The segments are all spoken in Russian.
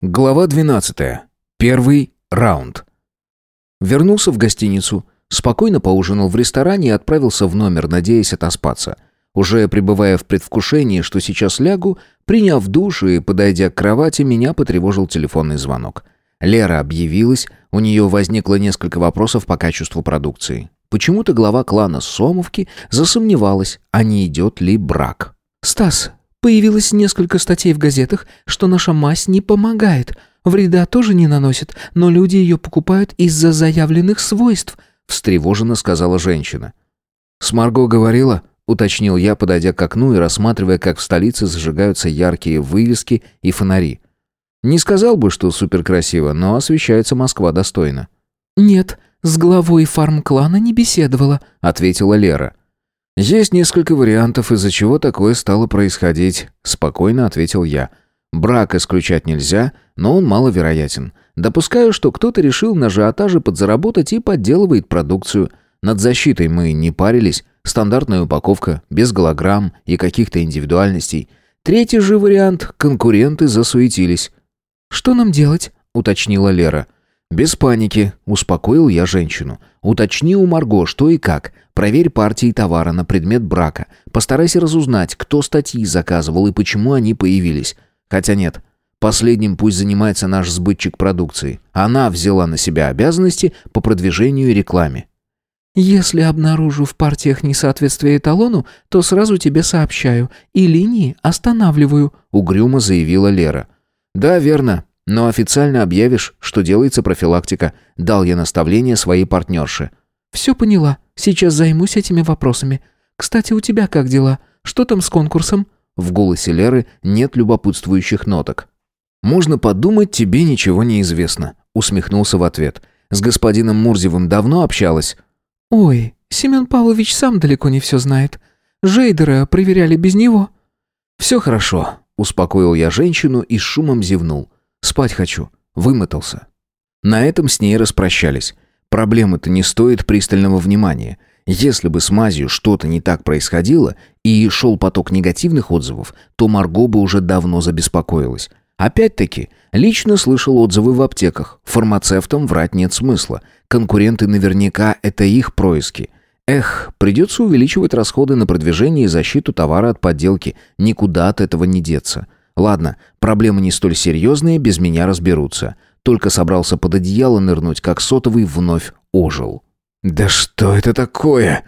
Глава 12. Первый раунд. Вернулся в гостиницу, спокойно поужинал в ресторане и отправился в номер, надеясь отоспаться. Уже пребывая в предвкушении, что сейчас лягу, приняв душ и подойдя к кровати, меня потревожил телефонный звонок. Лера объявилась, у нее возникло несколько вопросов по качеству продукции. Почему-то глава клана Сомовки засомневалась, а не идет ли брак. «Стас, Появилось несколько статей в газетах, что наша мазь не помогает. Вреда тоже не наносит, но люди ее покупают из-за заявленных свойств», — встревоженно сказала женщина. «С говорила?» — уточнил я, подойдя к окну и рассматривая, как в столице зажигаются яркие вывески и фонари. Не сказал бы, что суперкрасиво, но освещается Москва достойно. «Нет, с главой фарм-клана не беседовала», — ответила Лера. «Есть несколько вариантов, из-за чего такое стало происходить», — спокойно ответил я. «Брак исключать нельзя, но он маловероятен. Допускаю, что кто-то решил на ажиотаже подзаработать и подделывает продукцию. Над защитой мы не парились. Стандартная упаковка, без голограмм и каких-то индивидуальностей. Третий же вариант — конкуренты засуетились». «Что нам делать?» — уточнила Лера. «Без паники», — успокоил я женщину. «Уточни у Марго, что и как. Проверь партии товара на предмет брака. Постарайся разузнать, кто статьи заказывал и почему они появились. Хотя нет, последним пусть занимается наш сбытчик продукции. Она взяла на себя обязанности по продвижению и рекламе». «Если обнаружу в партиях несоответствие эталону, то сразу тебе сообщаю. И линии останавливаю», — угрюмо заявила Лера. «Да, верно. Но официально объявишь, что делается профилактика. Дал я наставление своей партнерше. Все поняла. Сейчас займусь этими вопросами. Кстати, у тебя как дела? Что там с конкурсом? В голосе Леры нет любопытствующих ноток. Можно подумать, тебе ничего не известно, усмехнулся в ответ. С господином Мурзевым давно общалась. Ой, Семен Павлович сам далеко не все знает. Жейдера проверяли без него. Все хорошо, успокоил я женщину и с шумом зевнул. Спать хочу. Вымотался. На этом с ней распрощались. Проблема-то не стоит пристального внимания. Если бы с мазью что-то не так происходило и шел поток негативных отзывов, то Марго бы уже давно забеспокоилась. Опять-таки, лично слышал отзывы в аптеках. Фармацевтам врать нет смысла. Конкуренты наверняка это их происки. Эх, придется увеличивать расходы на продвижение и защиту товара от подделки. Никуда от этого не деться. Ладно, проблемы не столь серьезные, без меня разберутся. Только собрался под одеяло нырнуть, как сотовый вновь ожил. «Да что это такое?»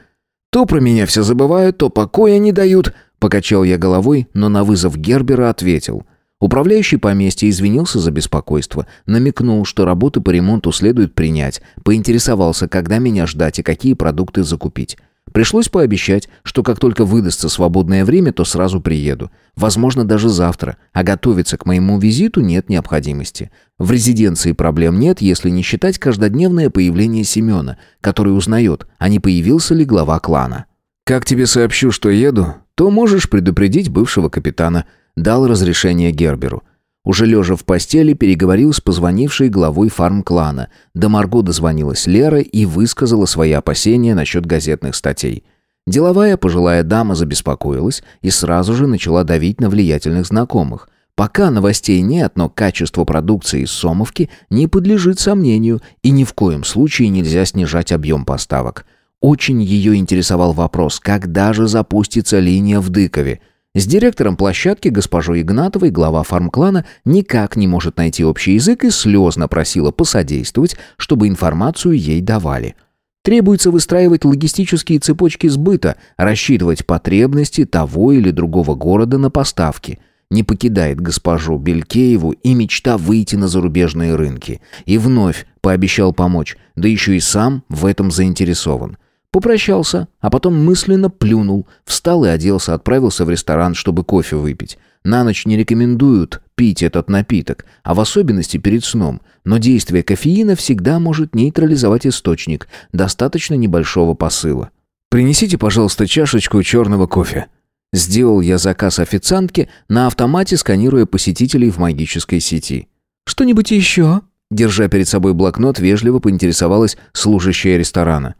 «То про меня все забывают, то покоя не дают», — покачал я головой, но на вызов Гербера ответил. Управляющий поместья извинился за беспокойство, намекнул, что работы по ремонту следует принять, поинтересовался, когда меня ждать и какие продукты закупить. Пришлось пообещать, что как только выдастся свободное время, то сразу приеду. Возможно, даже завтра. А готовиться к моему визиту нет необходимости. В резиденции проблем нет, если не считать каждодневное появление Семена, который узнает, а не появился ли глава клана. «Как тебе сообщу, что еду, то можешь предупредить бывшего капитана», дал разрешение Герберу. Уже лежа в постели, переговорил с позвонившей главой фарм-клана. До Марго дозвонилась Лера и высказала свои опасения насчет газетных статей. Деловая пожилая дама забеспокоилась и сразу же начала давить на влиятельных знакомых. Пока новостей нет, но качество продукции из Сомовки не подлежит сомнению и ни в коем случае нельзя снижать объем поставок. Очень ее интересовал вопрос, когда же запустится линия в Дыкове – с директором площадки, госпожой Игнатовой, глава фармклана, никак не может найти общий язык и слезно просила посодействовать, чтобы информацию ей давали. Требуется выстраивать логистические цепочки сбыта, рассчитывать потребности того или другого города на поставки. Не покидает госпожу Белькееву и мечта выйти на зарубежные рынки. И вновь пообещал помочь, да еще и сам в этом заинтересован. Попрощался, а потом мысленно плюнул, встал и оделся, отправился в ресторан, чтобы кофе выпить. На ночь не рекомендуют пить этот напиток, а в особенности перед сном, но действие кофеина всегда может нейтрализовать источник, достаточно небольшого посыла. «Принесите, пожалуйста, чашечку черного кофе». Сделал я заказ официантке, на автомате сканируя посетителей в магической сети. «Что-нибудь еще?» Держа перед собой блокнот, вежливо поинтересовалась служащая ресторана.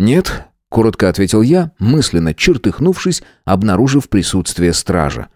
«Нет», — коротко ответил я, мысленно чертыхнувшись, обнаружив присутствие стража.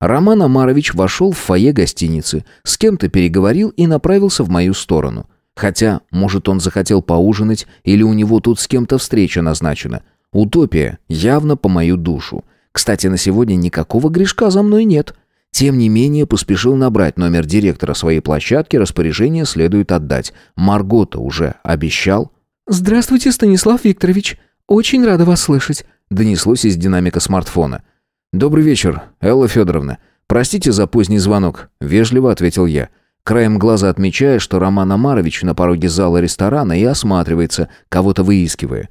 Роман Амарович вошел в фойе гостиницы, с кем-то переговорил и направился в мою сторону. Хотя, может, он захотел поужинать, или у него тут с кем-то встреча назначена. Утопия явно по мою душу. Кстати, на сегодня никакого грешка за мной нет. Тем не менее, поспешил набрать номер директора своей площадки, распоряжение следует отдать. Маргота уже обещал. «Здравствуйте, Станислав Викторович. Очень рада вас слышать», — донеслось из динамика смартфона. «Добрый вечер, Элла Федоровна. Простите за поздний звонок», — вежливо ответил я. Краем глаза отмечая, что Роман Амарович на пороге зала ресторана и осматривается, кого-то выискивая.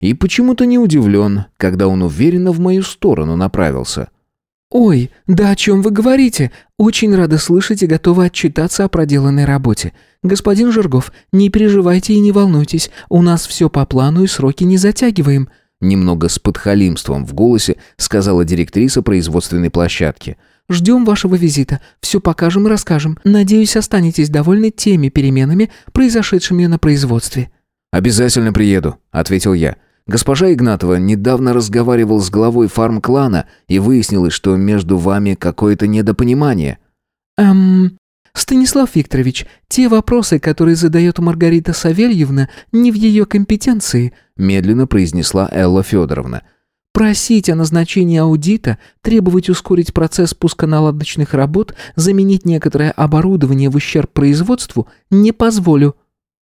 И почему-то не удивлен, когда он уверенно в мою сторону направился. «Ой, да о чем вы говорите? Очень рада слышать и готова отчитаться о проделанной работе. Господин Жиргов, не переживайте и не волнуйтесь, у нас все по плану и сроки не затягиваем», немного с подхалимством в голосе сказала директриса производственной площадки. «Ждем вашего визита, все покажем и расскажем. Надеюсь, останетесь довольны теми переменами, произошедшими на производстве». «Обязательно приеду», — ответил я. Госпожа Игнатова недавно разговаривал с главой фарм-клана и выяснилось, что между вами какое-то недопонимание. Эм, Станислав Викторович, те вопросы, которые задает Маргарита Савельевна, не в ее компетенции, медленно произнесла Элла Федоровна. Просить о назначении аудита, требовать ускорить процесс пусконаладочных работ, заменить некоторое оборудование в ущерб производству не позволю.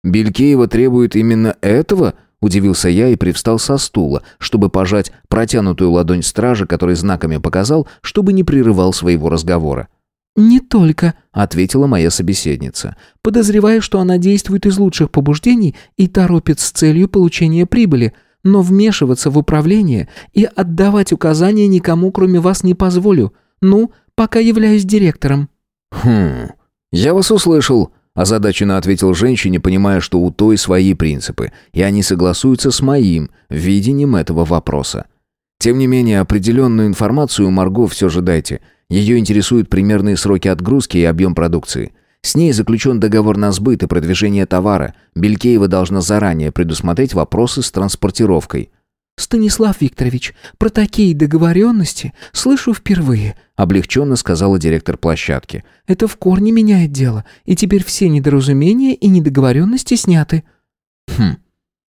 Белькеева требует именно этого? Удивился я и привстал со стула, чтобы пожать протянутую ладонь стража, который знаками показал, чтобы не прерывал своего разговора. «Не только», — ответила моя собеседница. «Подозреваю, что она действует из лучших побуждений и торопит с целью получения прибыли, но вмешиваться в управление и отдавать указания никому, кроме вас, не позволю. Ну, пока являюсь директором». «Хм, я вас услышал», Озадаченно ответил женщине, понимая, что у той свои принципы, и они согласуются с моим видением этого вопроса. Тем не менее, определенную информацию Марго все же дайте. Ее интересуют примерные сроки отгрузки и объем продукции. С ней заключен договор на сбыт и продвижение товара. Белькеева должна заранее предусмотреть вопросы с транспортировкой. «Станислав Викторович, про такие договоренности слышу впервые», облегченно сказала директор площадки. «Это в корне меняет дело, и теперь все недоразумения и недоговоренности сняты». Хм,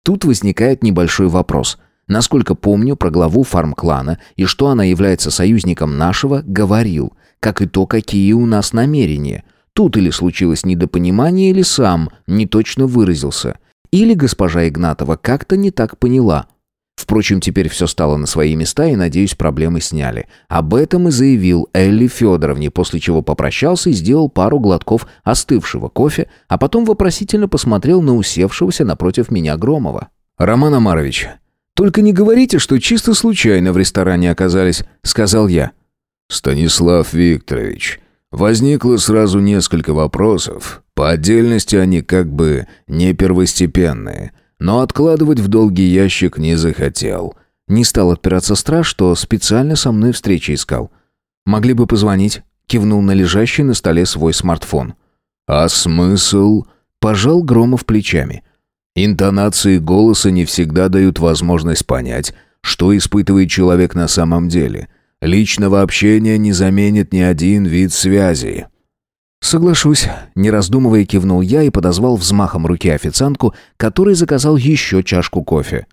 тут возникает небольшой вопрос. Насколько помню про главу фарм-клана и что она является союзником нашего, говорил, как и то, какие у нас намерения. Тут или случилось недопонимание, или сам не точно выразился. Или госпожа Игнатова как-то не так поняла – Впрочем, теперь все стало на свои места и, надеюсь, проблемы сняли. Об этом и заявил Элли Федоровне, после чего попрощался и сделал пару глотков остывшего кофе, а потом вопросительно посмотрел на усевшегося напротив меня Громова. «Роман Амарович, только не говорите, что чисто случайно в ресторане оказались», — сказал я. «Станислав Викторович, возникло сразу несколько вопросов. По отдельности они как бы не первостепенные» но откладывать в долгий ящик не захотел. Не стал отпираться страж, что специально со мной встречи искал. «Могли бы позвонить», — кивнул на лежащий на столе свой смартфон. «А смысл?» — пожал Громов плечами. «Интонации голоса не всегда дают возможность понять, что испытывает человек на самом деле. Личного общения не заменит ни один вид связи». «Соглашусь», — не раздумывая кивнул я и подозвал взмахом руки официантку, который заказал еще чашку кофе.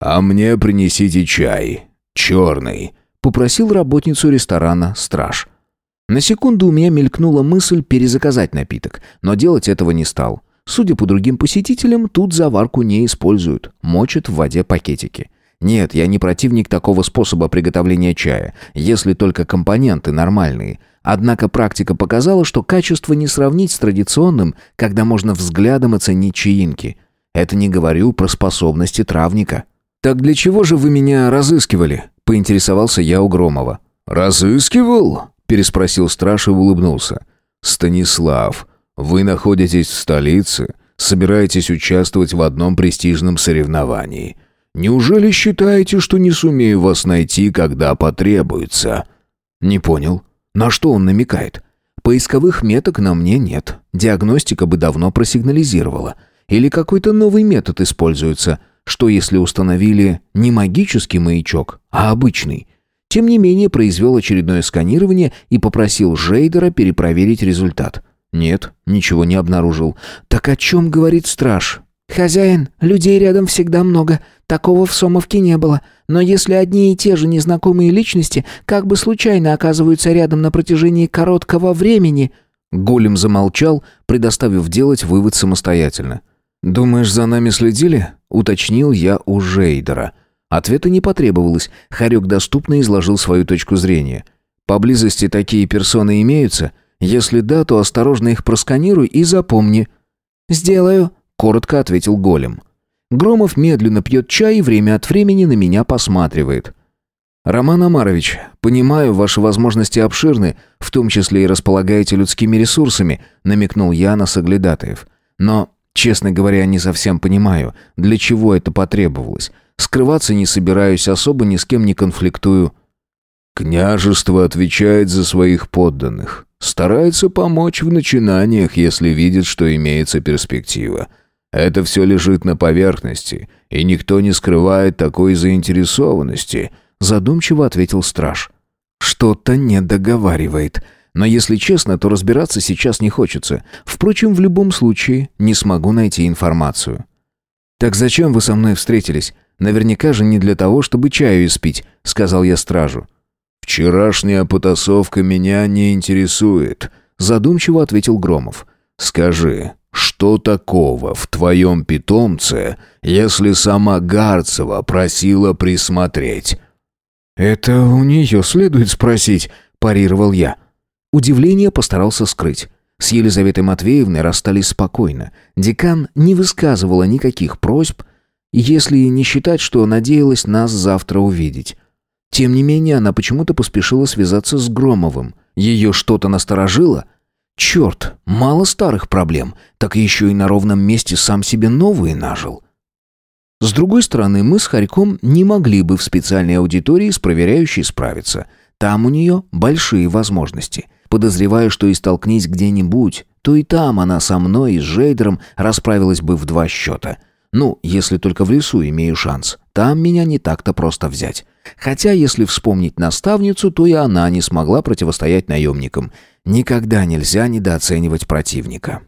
«А мне принесите чай. Черный», — попросил работницу ресторана страж. На секунду у меня мелькнула мысль перезаказать напиток, но делать этого не стал. Судя по другим посетителям, тут заварку не используют, мочат в воде пакетики. Нет, я не противник такого способа приготовления чая, если только компоненты нормальные — Однако практика показала, что качество не сравнить с традиционным, когда можно взглядом оценить чаинки. Это не говорю про способности травника. «Так для чего же вы меня разыскивали?» — поинтересовался я у Громова. «Разыскивал?» — переспросил страж и улыбнулся. «Станислав, вы находитесь в столице, собираетесь участвовать в одном престижном соревновании. Неужели считаете, что не сумею вас найти, когда потребуется?» «Не понял». На что он намекает? Поисковых меток на мне нет. Диагностика бы давно просигнализировала. Или какой-то новый метод используется. Что если установили не магический маячок, а обычный? Тем не менее, произвел очередное сканирование и попросил Жейдера перепроверить результат. Нет, ничего не обнаружил. Так о чем говорит страж? «Хозяин, людей рядом всегда много. Такого в Сомовке не было. Но если одни и те же незнакомые личности как бы случайно оказываются рядом на протяжении короткого времени...» Голем замолчал, предоставив делать вывод самостоятельно. «Думаешь, за нами следили?» — уточнил я у Жейдера. Ответа не потребовалось. Харек доступно изложил свою точку зрения. «Поблизости такие персоны имеются? Если да, то осторожно их просканируй и запомни». «Сделаю», — коротко ответил голем. Громов медленно пьет чай и время от времени на меня посматривает. «Роман Амарович, понимаю, ваши возможности обширны, в том числе и располагаете людскими ресурсами», намекнул я на соглядатаев. «Но, честно говоря, не совсем понимаю, для чего это потребовалось. Скрываться не собираюсь, особо ни с кем не конфликтую». «Княжество отвечает за своих подданных. Старается помочь в начинаниях, если видит, что имеется перспектива. Это все лежит на поверхности, и никто не скрывает такой заинтересованности», задумчиво ответил страж. «Что-то не договаривает. Но если честно, то разбираться сейчас не хочется. Впрочем, в любом случае не смогу найти информацию». «Так зачем вы со мной встретились? Наверняка же не для того, чтобы чаю испить», — сказал я стражу. «Вчерашняя потасовка меня не интересует», — задумчиво ответил Громов. «Скажи, что такого в твоем питомце, если сама Гарцева просила присмотреть?» «Это у нее следует спросить», – парировал я. Удивление постарался скрыть. С Елизаветой Матвеевной расстались спокойно. Декан не высказывала никаких просьб, если не считать, что надеялась нас завтра увидеть. Тем не менее, она почему-то поспешила связаться с Громовым. Ее что-то насторожило? Черт, мало старых проблем, так еще и на ровном месте сам себе новые нажил. С другой стороны, мы с Харьком не могли бы в специальной аудитории с проверяющей справиться. Там у нее большие возможности. Подозреваю, что и столкнись где-нибудь, то и там она со мной и с Жейдером расправилась бы в два счета. Ну, если только в лесу имею шанс. Там меня не так-то просто взять. Хотя, если вспомнить наставницу, то и она не смогла противостоять наемникам. Никогда нельзя недооценивать противника.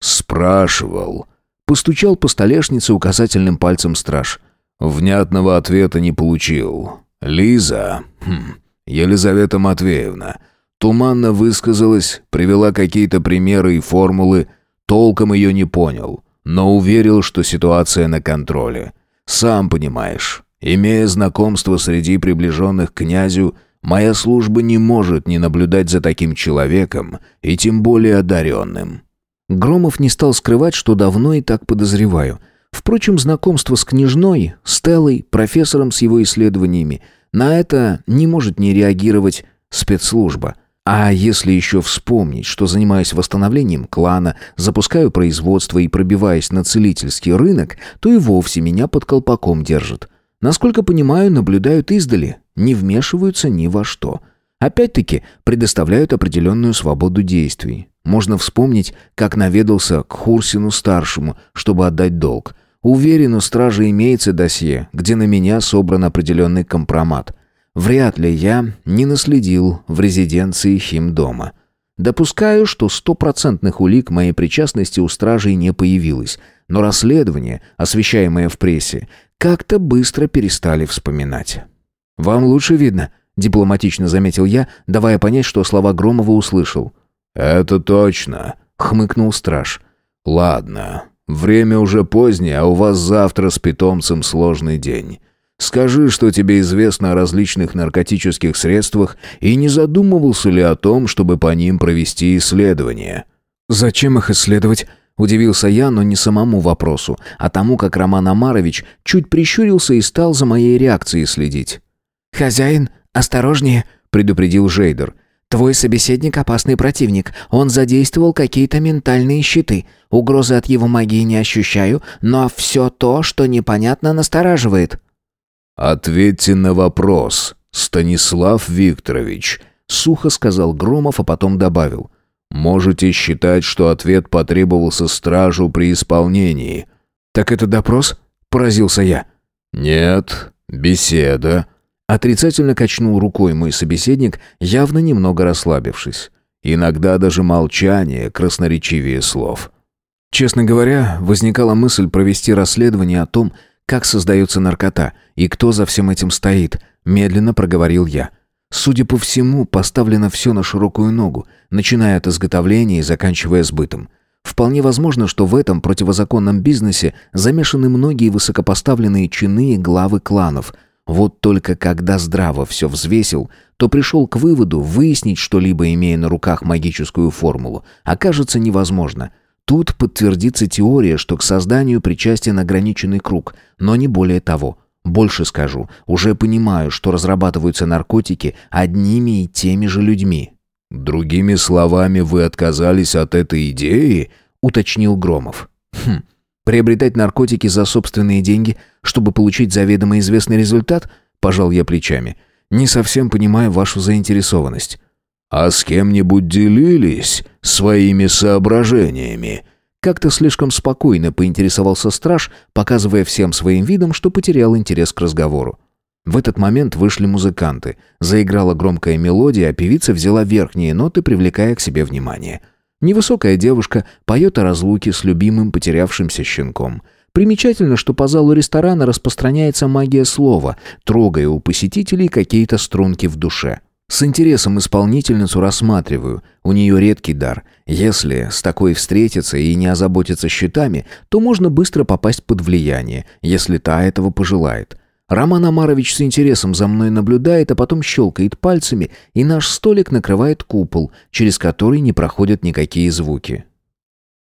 «Спрашивал», Постучал по столешнице указательным пальцем страж. Внятного ответа не получил. Лиза, хм, Елизавета Матвеевна, туманно высказалась, привела какие-то примеры и формулы, толком ее не понял, но уверил, что ситуация на контроле. Сам понимаешь, имея знакомство среди приближенных к князю, моя служба не может не наблюдать за таким человеком и тем более одаренным. Громов не стал скрывать, что давно и так подозреваю. Впрочем, знакомство с княжной, Стеллой, профессором с его исследованиями, на это не может не реагировать спецслужба. А если еще вспомнить, что занимаюсь восстановлением клана, запускаю производство и пробиваясь на целительский рынок, то и вовсе меня под колпаком держат. Насколько понимаю, наблюдают издали, не вмешиваются ни во что. Опять-таки, предоставляют определенную свободу действий. Можно вспомнить, как наведался к Хурсину-старшему, чтобы отдать долг. Уверен, у стражи имеется досье, где на меня собран определенный компромат. Вряд ли я не наследил в резиденции химдома. Допускаю, что стопроцентных улик моей причастности у стражей не появилось, но расследование, освещаемое в прессе, как-то быстро перестали вспоминать. «Вам лучше видно», — дипломатично заметил я, давая понять, что слова Громова услышал. «Это точно», — хмыкнул страж. «Ладно, время уже позднее, а у вас завтра с питомцем сложный день. Скажи, что тебе известно о различных наркотических средствах и не задумывался ли о том, чтобы по ним провести исследование?» «Зачем их исследовать?» Удивился я, но не самому вопросу, а тому, как Роман Амарович чуть прищурился и стал за моей реакцией следить. «Хозяин, осторожнее!» — предупредил Жейдер. Твой собеседник опасный противник. Он задействовал какие-то ментальные щиты. Угрозы от его магии не ощущаю, но все то, что непонятно, настораживает». «Ответьте на вопрос, Станислав Викторович», — сухо сказал Громов, а потом добавил. «Можете считать, что ответ потребовался стражу при исполнении». «Так это допрос?» — поразился я. «Нет, беседа», Отрицательно качнул рукой мой собеседник, явно немного расслабившись. Иногда даже молчание красноречивее слов. Честно говоря, возникала мысль провести расследование о том, как создается наркота и кто за всем этим стоит, медленно проговорил я. Судя по всему, поставлено все на широкую ногу, начиная от изготовления и заканчивая сбытом. Вполне возможно, что в этом противозаконном бизнесе замешаны многие высокопоставленные чины и главы кланов. Вот только когда здраво все взвесил, то пришел к выводу, выяснить что-либо, имея на руках магическую формулу, окажется невозможно. Тут подтвердится теория, что к созданию причастен ограниченный круг, но не более того. Больше скажу, уже понимаю, что разрабатываются наркотики одними и теми же людьми. «Другими словами, вы отказались от этой идеи?» — уточнил Громов. «Хм, приобретать наркотики за собственные деньги, чтобы получить заведомо известный результат?» — пожал я плечами. «Не совсем понимаю вашу заинтересованность». «А с кем-нибудь делились своими соображениями?» Как-то слишком спокойно поинтересовался страж, показывая всем своим видом, что потерял интерес к разговору. В этот момент вышли музыканты. Заиграла громкая мелодия, а певица взяла верхние ноты, привлекая к себе внимание. Невысокая девушка поет о разлуке с любимым потерявшимся щенком. Примечательно, что по залу ресторана распространяется магия слова, трогая у посетителей какие-то струнки в душе. С интересом исполнительницу рассматриваю. У нее редкий дар. Если с такой встретиться и не озаботиться счетами, то можно быстро попасть под влияние, если та этого пожелает. Роман Амарович с интересом за мной наблюдает, а потом щелкает пальцами, и наш столик накрывает купол, через который не проходят никакие звуки.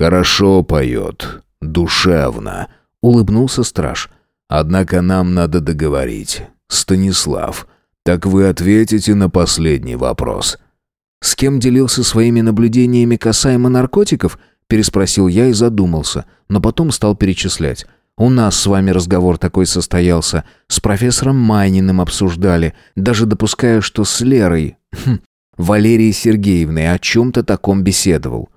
«Хорошо поет, душевно», — улыбнулся страж. «Однако нам надо договорить. Станислав, так вы ответите на последний вопрос». «С кем делился своими наблюдениями касаемо наркотиков?» — переспросил я и задумался, но потом стал перечислять. У нас с вами разговор такой состоялся. С профессором Майниным обсуждали. Даже допускаю, что с Лерой... Хм, Валерией Сергеевной о чем-то таком беседовал.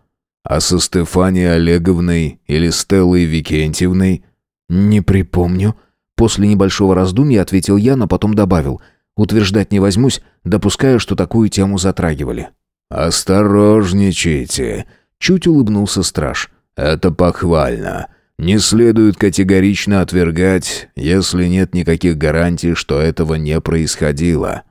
А со Стефанией Олеговной или Стеллой Викентьевной? Не припомню. После небольшого раздумья ответил я, но потом добавил. Утверждать не возьмусь, допускаю, что такую тему затрагивали. «Осторожничайте», — чуть улыбнулся страж. «Это похвально. Не следует категорично отвергать, если нет никаких гарантий, что этого не происходило.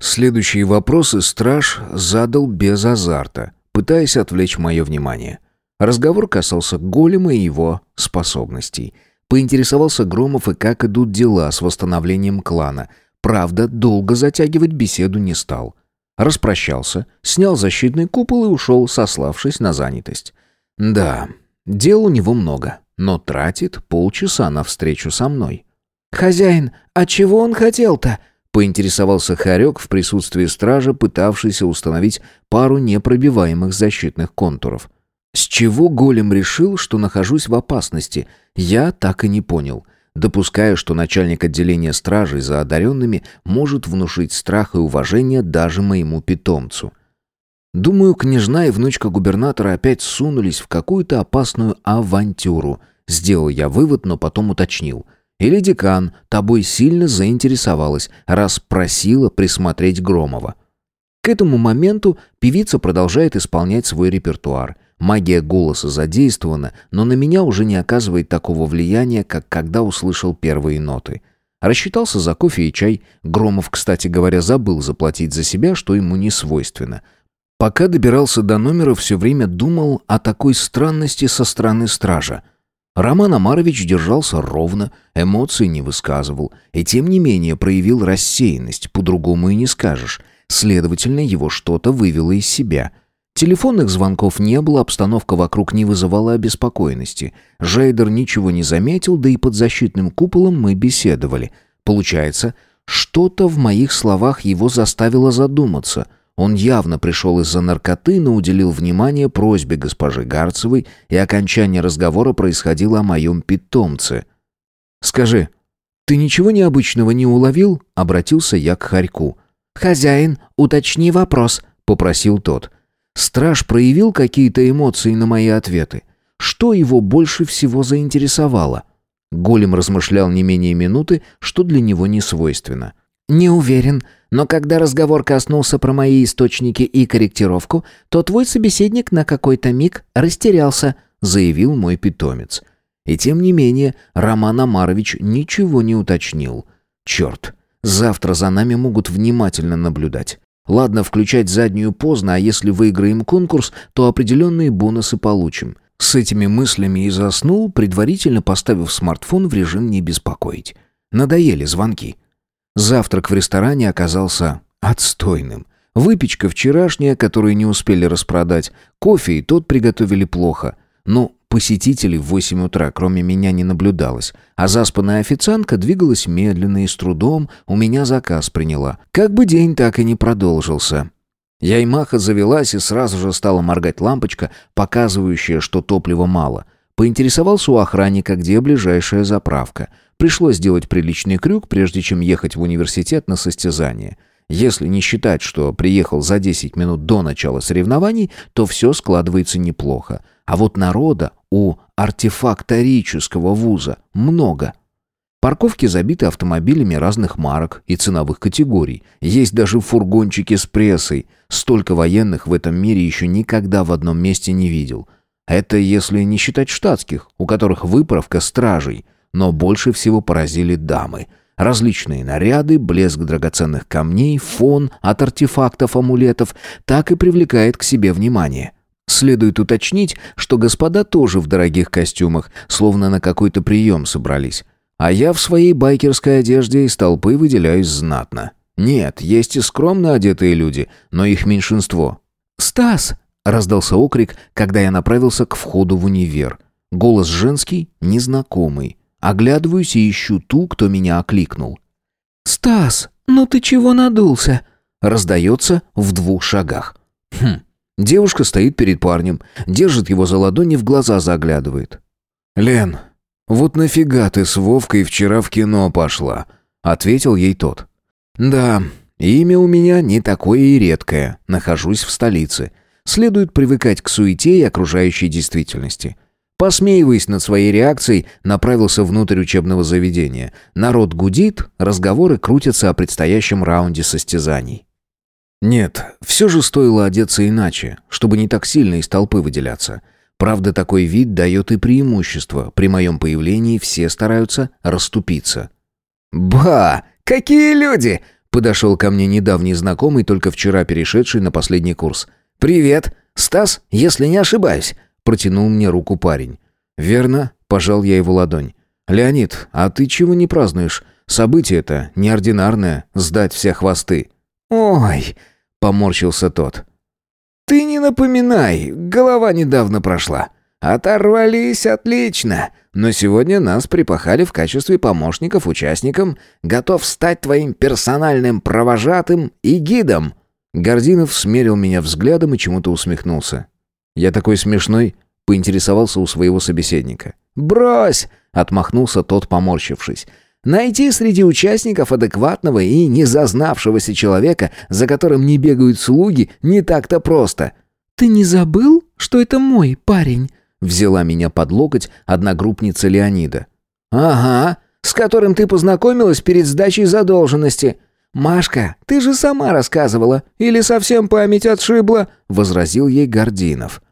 Следующие вопросы страж задал без азарта, пытаясь отвлечь мое внимание. Разговор касался голема и его способностей. Поинтересовался Громов и как идут дела с восстановлением клана. Правда, долго затягивать беседу не стал. Распрощался, снял защитный купол и ушел, сославшись на занятость. Да, дел у него много но тратит полчаса на встречу со мной. «Хозяин, а чего он хотел-то?» — поинтересовался Харек в присутствии стража, пытавшийся установить пару непробиваемых защитных контуров. С чего голем решил, что нахожусь в опасности, я так и не понял. Допуская, что начальник отделения стражей за одаренными может внушить страх и уважение даже моему питомцу. Думаю, княжна и внучка губернатора опять сунулись в какую-то опасную авантюру. Сделал я вывод, но потом уточнил. Или декан тобой сильно заинтересовалась, раз просила присмотреть Громова. К этому моменту певица продолжает исполнять свой репертуар. Магия голоса задействована, но на меня уже не оказывает такого влияния, как когда услышал первые ноты. Рассчитался за кофе и чай. Громов, кстати говоря, забыл заплатить за себя, что ему не свойственно. Пока добирался до номера, все время думал о такой странности со стороны стража. Роман Амарович держался ровно, эмоций не высказывал, и тем не менее проявил рассеянность, по-другому и не скажешь. Следовательно, его что-то вывело из себя. Телефонных звонков не было, обстановка вокруг не вызывала обеспокоенности. Жейдер ничего не заметил, да и под защитным куполом мы беседовали. Получается, что-то в моих словах его заставило задуматься — он явно пришел из-за наркоты, но уделил внимание просьбе госпожи Гарцевой, и окончание разговора происходило о моем питомце. «Скажи, ты ничего необычного не уловил?» — обратился я к Харьку. «Хозяин, уточни вопрос», — попросил тот. Страж проявил какие-то эмоции на мои ответы. Что его больше всего заинтересовало? Голем размышлял не менее минуты, что для него не свойственно. «Не уверен, но когда разговор коснулся про мои источники и корректировку, то твой собеседник на какой-то миг растерялся», заявил мой питомец. И тем не менее Роман Амарович ничего не уточнил. «Черт, завтра за нами могут внимательно наблюдать. Ладно, включать заднюю поздно, а если выиграем конкурс, то определенные бонусы получим». С этими мыслями и заснул, предварительно поставив смартфон в режим «не беспокоить». Надоели звонки. Завтрак в ресторане оказался отстойным. Выпечка вчерашняя, которую не успели распродать, кофе и тот приготовили плохо. Но посетителей в восемь утра кроме меня не наблюдалось, а заспанная официантка двигалась медленно и с трудом, у меня заказ приняла. Как бы день так и не продолжился. Яймаха завелась и сразу же стала моргать лампочка, показывающая, что топлива мало. Поинтересовался у охранника, где ближайшая заправка – Пришлось сделать приличный крюк, прежде чем ехать в университет на состязание. Если не считать, что приехал за 10 минут до начала соревнований, то все складывается неплохо. А вот народа у артефакторического вуза много. Парковки забиты автомобилями разных марок и ценовых категорий. Есть даже фургончики с прессой. Столько военных в этом мире еще никогда в одном месте не видел. Это если не считать штатских, у которых выправка стражей – но больше всего поразили дамы. Различные наряды, блеск драгоценных камней, фон от артефактов, амулетов так и привлекает к себе внимание. Следует уточнить, что господа тоже в дорогих костюмах, словно на какой-то прием собрались. А я в своей байкерской одежде из толпы выделяюсь знатно. Нет, есть и скромно одетые люди, но их меньшинство. «Стас!» — раздался окрик, когда я направился к входу в универ. Голос женский, незнакомый. Оглядываюсь и ищу ту, кто меня окликнул. «Стас, ну ты чего надулся?» Раздается в двух шагах. Хм. Девушка стоит перед парнем, держит его за ладони, в глаза заглядывает. «Лен, вот нафига ты с Вовкой вчера в кино пошла?» Ответил ей тот. «Да, имя у меня не такое и редкое. Нахожусь в столице. Следует привыкать к суете и окружающей действительности. Посмеиваясь над своей реакцией, направился внутрь учебного заведения. Народ гудит, разговоры крутятся о предстоящем раунде состязаний. Нет, все же стоило одеться иначе, чтобы не так сильно из толпы выделяться. Правда, такой вид дает и преимущество. При моем появлении все стараются расступиться. «Ба! Какие люди!» Подошел ко мне недавний знакомый, только вчера перешедший на последний курс. «Привет! Стас, если не ошибаюсь!» Протянул мне руку парень. «Верно?» – пожал я его ладонь. «Леонид, а ты чего не празднуешь? Событие это неординарное, сдать все хвосты». «Ой!» – поморщился тот. «Ты не напоминай, голова недавно прошла. Оторвались отлично, но сегодня нас припахали в качестве помощников участникам, готов стать твоим персональным провожатым и гидом». Гординов смерил меня взглядом и чему-то усмехнулся. «Я такой смешной?» — поинтересовался у своего собеседника. «Брось!» — отмахнулся тот, поморщившись. «Найти среди участников адекватного и не зазнавшегося человека, за которым не бегают слуги, не так-то просто». «Ты не забыл, что это мой парень?» — взяла меня под локоть одногруппница Леонида. «Ага, с которым ты познакомилась перед сдачей задолженности», «Машка, ты же сама рассказывала, или совсем память отшибла?» — возразил ей Гординов.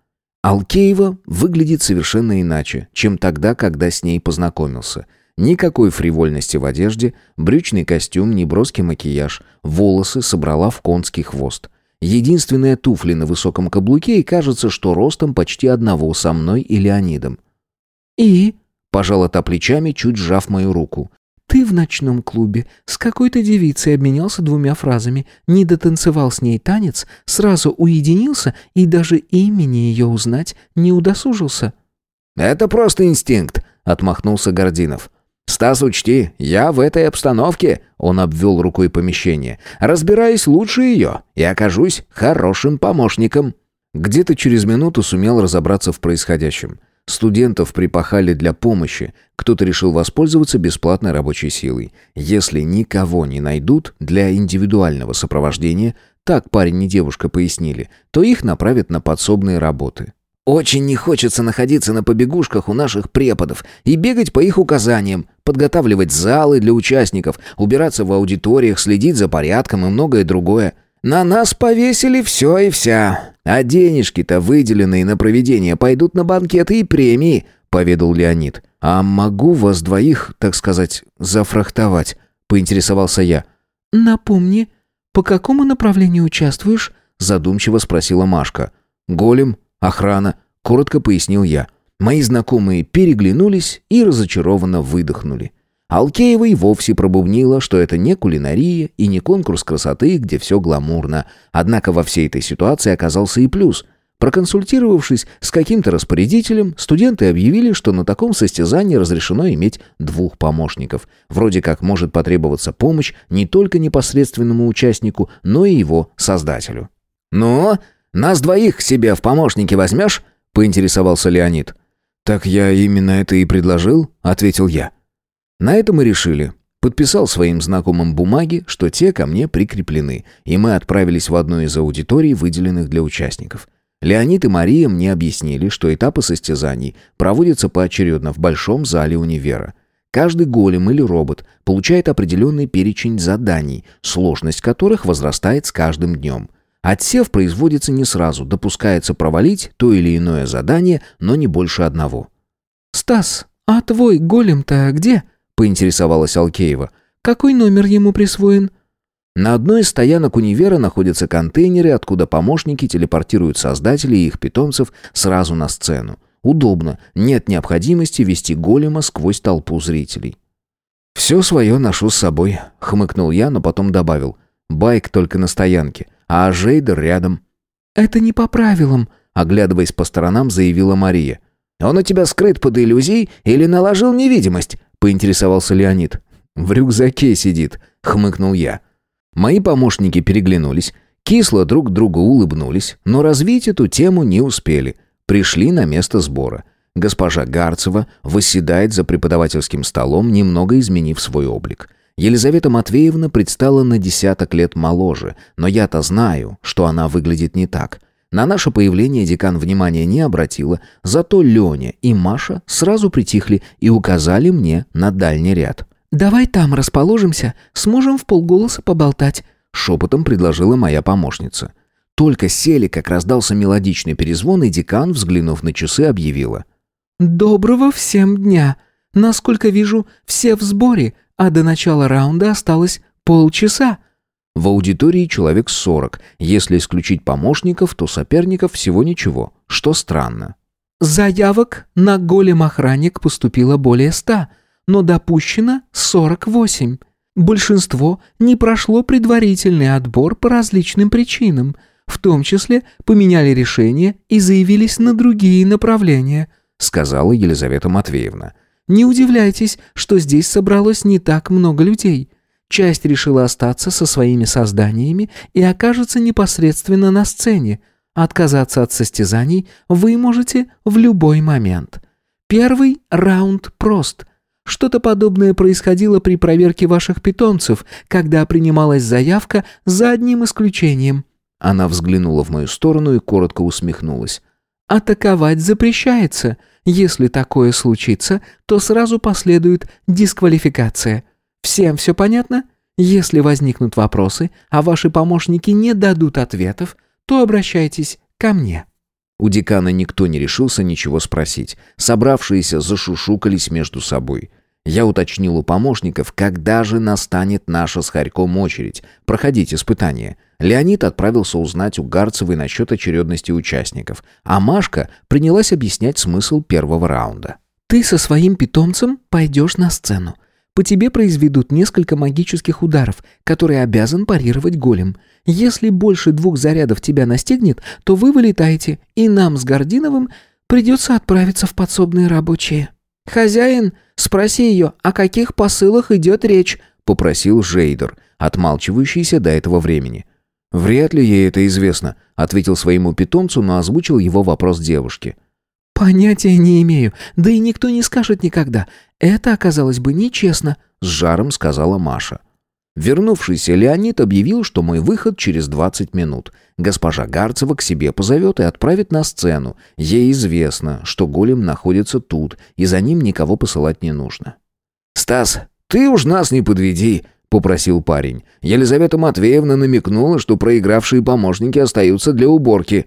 Алкеева выглядит совершенно иначе, чем тогда, когда с ней познакомился. Никакой фривольности в одежде, брючный костюм, неброский макияж, волосы собрала в конский хвост. Единственные туфли на высоком каблуке и кажется, что ростом почти одного со мной и Леонидом. «И?» — пожала та плечами, чуть сжав мою руку. Ты в ночном клубе с какой-то девицей обменялся двумя фразами, не дотанцевал с ней танец, сразу уединился и даже имени ее узнать не удосужился». «Это просто инстинкт», — отмахнулся Гординов. «Стас, учти, я в этой обстановке», — он обвел рукой помещение, «разбираюсь лучше ее и окажусь хорошим помощником». Где-то через минуту сумел разобраться в происходящем. Студентов припахали для помощи, кто-то решил воспользоваться бесплатной рабочей силой. Если никого не найдут для индивидуального сопровождения, так парень и девушка пояснили, то их направят на подсобные работы. Очень не хочется находиться на побегушках у наших преподов и бегать по их указаниям, подготавливать залы для участников, убираться в аудиториях, следить за порядком и многое другое. На нас повесили все и вся. А денежки-то, выделенные на проведение, пойдут на банкеты и премии», — поведал Леонид. «А могу вас двоих, так сказать, зафрахтовать?» — поинтересовался я. «Напомни, по какому направлению участвуешь?» — задумчиво спросила Машка. «Голем, охрана», — коротко пояснил я. Мои знакомые переглянулись и разочарованно выдохнули. Алкеева и вовсе пробубнила, что это не кулинария и не конкурс красоты, где все гламурно. Однако во всей этой ситуации оказался и плюс. Проконсультировавшись с каким-то распорядителем, студенты объявили, что на таком состязании разрешено иметь двух помощников. Вроде как может потребоваться помощь не только непосредственному участнику, но и его создателю. «Ну, нас двоих к себе в помощники возьмешь?» — поинтересовался Леонид. «Так я именно это и предложил», — ответил я. На это мы решили. Подписал своим знакомым бумаги, что те ко мне прикреплены, и мы отправились в одну из аудиторий, выделенных для участников. Леонид и Мария мне объяснили, что этапы состязаний проводятся поочередно в большом зале универа. Каждый голем или робот получает определенный перечень заданий, сложность которых возрастает с каждым днем. Отсев производится не сразу, допускается провалить то или иное задание, но не больше одного. «Стас, а твой голем-то где?» – поинтересовалась Алкеева. «Какой номер ему присвоен?» На одной из стоянок универа находятся контейнеры, откуда помощники телепортируют создателей и их питомцев сразу на сцену. Удобно, нет необходимости вести голема сквозь толпу зрителей. «Все свое ношу с собой», — хмыкнул я, но потом добавил. «Байк только на стоянке, а Жейдер рядом». «Это не по правилам», — оглядываясь по сторонам, заявила Мария. «Он у тебя скрыт под иллюзией или наложил невидимость?» — поинтересовался Леонид. «В рюкзаке сидит», — хмыкнул я. Мои помощники переглянулись, кисло друг другу улыбнулись, но развить эту тему не успели. Пришли на место сбора. Госпожа Гарцева восседает за преподавательским столом, немного изменив свой облик. Елизавета Матвеевна предстала на десяток лет моложе, но я-то знаю, что она выглядит не так. На наше появление декан внимания не обратила, зато Леня и Маша сразу притихли и указали мне на дальний ряд. «Давай там расположимся, сможем в полголоса поболтать», — шепотом предложила моя помощница. Только сели, как раздался мелодичный перезвон, и декан, взглянув на часы, объявила. «Доброго всем дня! Насколько вижу, все в сборе, а до начала раунда осталось полчаса». В аудитории человек сорок. Если исключить помощников, то соперников всего ничего, что странно. «Заявок на голем-охранник поступило более ста», но допущено 48. Большинство не прошло предварительный отбор по различным причинам, в том числе поменяли решение и заявились на другие направления, сказала Елизавета Матвеевна. Не удивляйтесь, что здесь собралось не так много людей. Часть решила остаться со своими созданиями и окажется непосредственно на сцене. Отказаться от состязаний вы можете в любой момент. Первый раунд прост – что-то подобное происходило при проверке ваших питомцев, когда принималась заявка за одним исключением». Она взглянула в мою сторону и коротко усмехнулась. «Атаковать запрещается. Если такое случится, то сразу последует дисквалификация. Всем все понятно? Если возникнут вопросы, а ваши помощники не дадут ответов, то обращайтесь ко мне». У декана никто не решился ничего спросить. Собравшиеся зашушукались между собой. Я уточнил у помощников, когда же настанет наша с Харьком очередь проходить испытание. Леонид отправился узнать у Гарцевой насчет очередности участников, а Машка принялась объяснять смысл первого раунда. «Ты со своим питомцем пойдешь на сцену. По тебе произведут несколько магических ударов, которые обязан парировать голем. Если больше двух зарядов тебя настигнет, то вы вылетаете, и нам с Гординовым придется отправиться в подсобные рабочие. «Хозяин, спроси ее, о каких посылах идет речь?» — попросил Жейдер, отмалчивающийся до этого времени. «Вряд ли ей это известно», — ответил своему питомцу, но озвучил его вопрос девушке. «Понятия не имею, да и никто не скажет никогда. Это оказалось бы нечестно», — с жаром сказала Маша. Вернувшийся Леонид объявил, что мой выход через 20 минут. Госпожа Гарцева к себе позовет и отправит на сцену. Ей известно, что голем находится тут, и за ним никого посылать не нужно. «Стас, ты уж нас не подведи», — попросил парень. Елизавета Матвеевна намекнула, что проигравшие помощники остаются для уборки.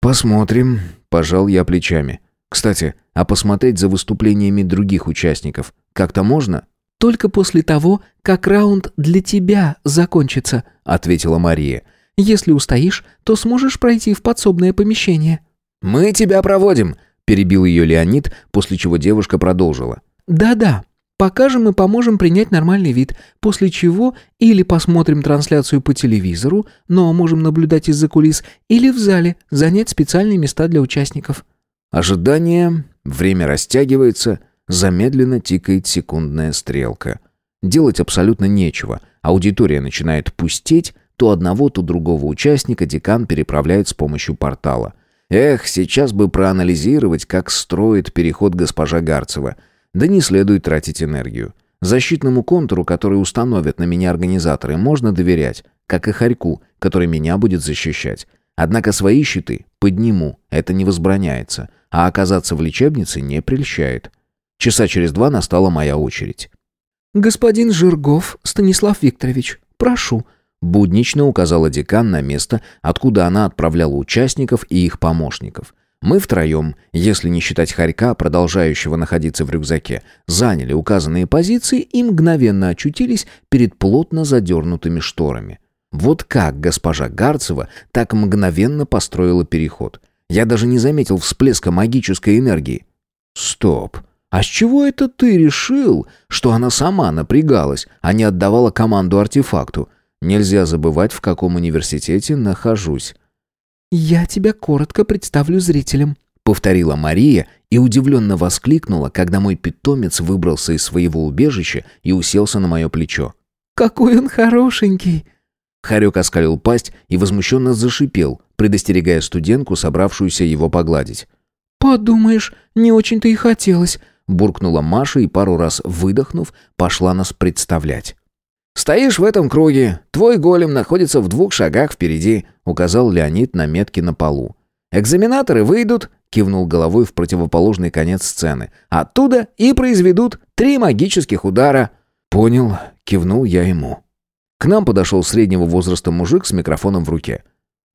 «Посмотрим», — пожал я плечами. «Кстати, а посмотреть за выступлениями других участников как-то можно?» «Только после того, как раунд для тебя закончится», — ответила Мария. «Если устоишь, то сможешь пройти в подсобное помещение». «Мы тебя проводим», — перебил ее Леонид, после чего девушка продолжила. «Да-да, покажем и поможем принять нормальный вид, после чего или посмотрим трансляцию по телевизору, но можем наблюдать из-за кулис, или в зале занять специальные места для участников». Ожидание, время растягивается — Замедленно тикает секундная стрелка. Делать абсолютно нечего. Аудитория начинает пустеть, то одного, то другого участника декан переправляет с помощью портала. Эх, сейчас бы проанализировать, как строит переход госпожа Гарцева. Да не следует тратить энергию. Защитному контуру, который установят на меня организаторы, можно доверять, как и Харьку, который меня будет защищать. Однако свои щиты подниму, это не возбраняется, а оказаться в лечебнице не прельщает. Часа через два настала моя очередь. «Господин Жиргов Станислав Викторович, прошу», буднично указала декан на место, откуда она отправляла участников и их помощников. Мы втроем, если не считать Харька, продолжающего находиться в рюкзаке, заняли указанные позиции и мгновенно очутились перед плотно задернутыми шторами. Вот как госпожа Гарцева так мгновенно построила переход. Я даже не заметил всплеска магической энергии. Стоп. «А с чего это ты решил, что она сама напрягалась, а не отдавала команду артефакту? Нельзя забывать, в каком университете нахожусь». «Я тебя коротко представлю зрителям», — повторила Мария и удивленно воскликнула, когда мой питомец выбрался из своего убежища и уселся на мое плечо. «Какой он хорошенький!» Харек оскалил пасть и возмущенно зашипел, предостерегая студентку, собравшуюся его погладить. «Подумаешь, не очень-то и хотелось буркнула Маша и пару раз выдохнув, пошла нас представлять. «Стоишь в этом круге, твой голем находится в двух шагах впереди», указал Леонид на метки на полу. «Экзаменаторы выйдут», кивнул головой в противоположный конец сцены. «Оттуда и произведут три магических удара». «Понял», кивнул я ему. К нам подошел среднего возраста мужик с микрофоном в руке.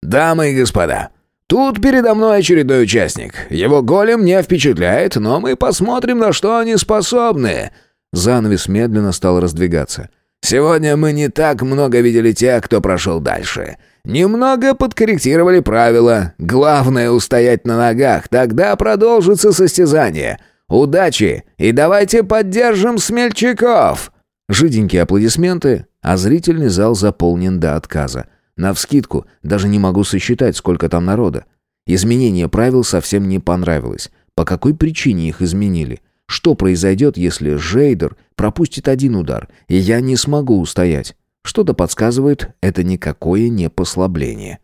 «Дамы и господа, Тут передо мной очередной участник. Его голем не впечатляет, но мы посмотрим, на что они способны». Занавес медленно стал раздвигаться. «Сегодня мы не так много видели тех, кто прошел дальше. Немного подкорректировали правила. Главное устоять на ногах, тогда продолжится состязание. Удачи и давайте поддержим смельчаков!» Жиденькие аплодисменты, а зрительный зал заполнен до отказа. Навскидку даже не могу сосчитать, сколько там народа. Изменение правил совсем не понравилось. По какой причине их изменили? Что произойдет, если Жейдер пропустит один удар, и я не смогу устоять? Что-то подсказывает, это никакое не послабление.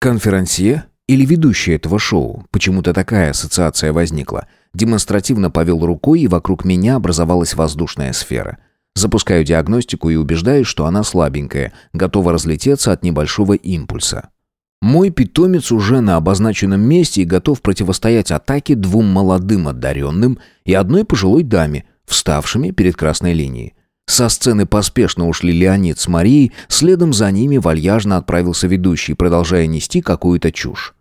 Конферансье или ведущий этого шоу, почему-то такая ассоциация возникла, демонстративно повел рукой, и вокруг меня образовалась воздушная сфера. Запускаю диагностику и убеждаюсь, что она слабенькая, готова разлететься от небольшого импульса. Мой питомец уже на обозначенном месте и готов противостоять атаке двум молодым одаренным и одной пожилой даме, вставшими перед красной линией. Со сцены поспешно ушли Леонид с Марией, следом за ними вальяжно отправился ведущий, продолжая нести какую-то чушь.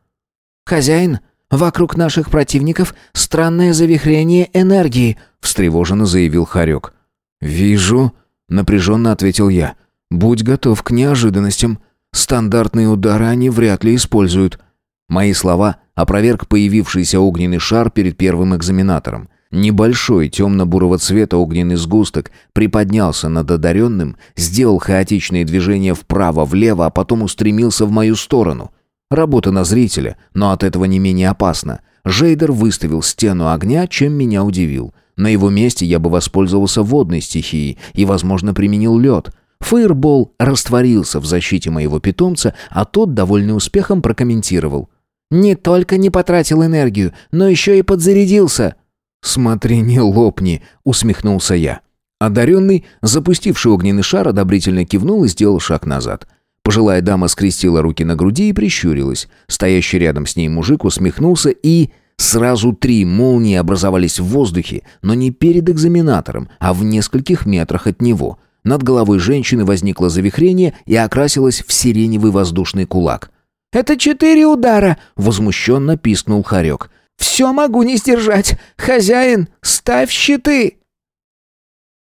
«Хозяин, вокруг наших противников странное завихрение энергии», встревоженно заявил Харек. «Вижу», — напряженно ответил я. «Будь готов к неожиданностям. Стандартные удары они вряд ли используют». Мои слова опроверг появившийся огненный шар перед первым экзаменатором. Небольшой темно-бурого цвета огненный сгусток приподнялся над одаренным, сделал хаотичные движения вправо-влево, а потом устремился в мою сторону. Работа на зрителя, но от этого не менее опасно. Жейдер выставил стену огня, чем меня удивил — на его месте я бы воспользовался водной стихией и, возможно, применил лед. Фейербол растворился в защите моего питомца, а тот, довольный успехом, прокомментировал. «Не только не потратил энергию, но еще и подзарядился». «Смотри, не лопни», — усмехнулся я. Одаренный, запустивший огненный шар, одобрительно кивнул и сделал шаг назад. Пожилая дама скрестила руки на груди и прищурилась. Стоящий рядом с ней мужик усмехнулся и... Сразу три молнии образовались в воздухе, но не перед экзаменатором, а в нескольких метрах от него. Над головой женщины возникло завихрение и окрасилось в сиреневый воздушный кулак. «Это четыре удара!» — возмущенно пискнул Харек. «Все могу не сдержать! Хозяин, ставь щиты!»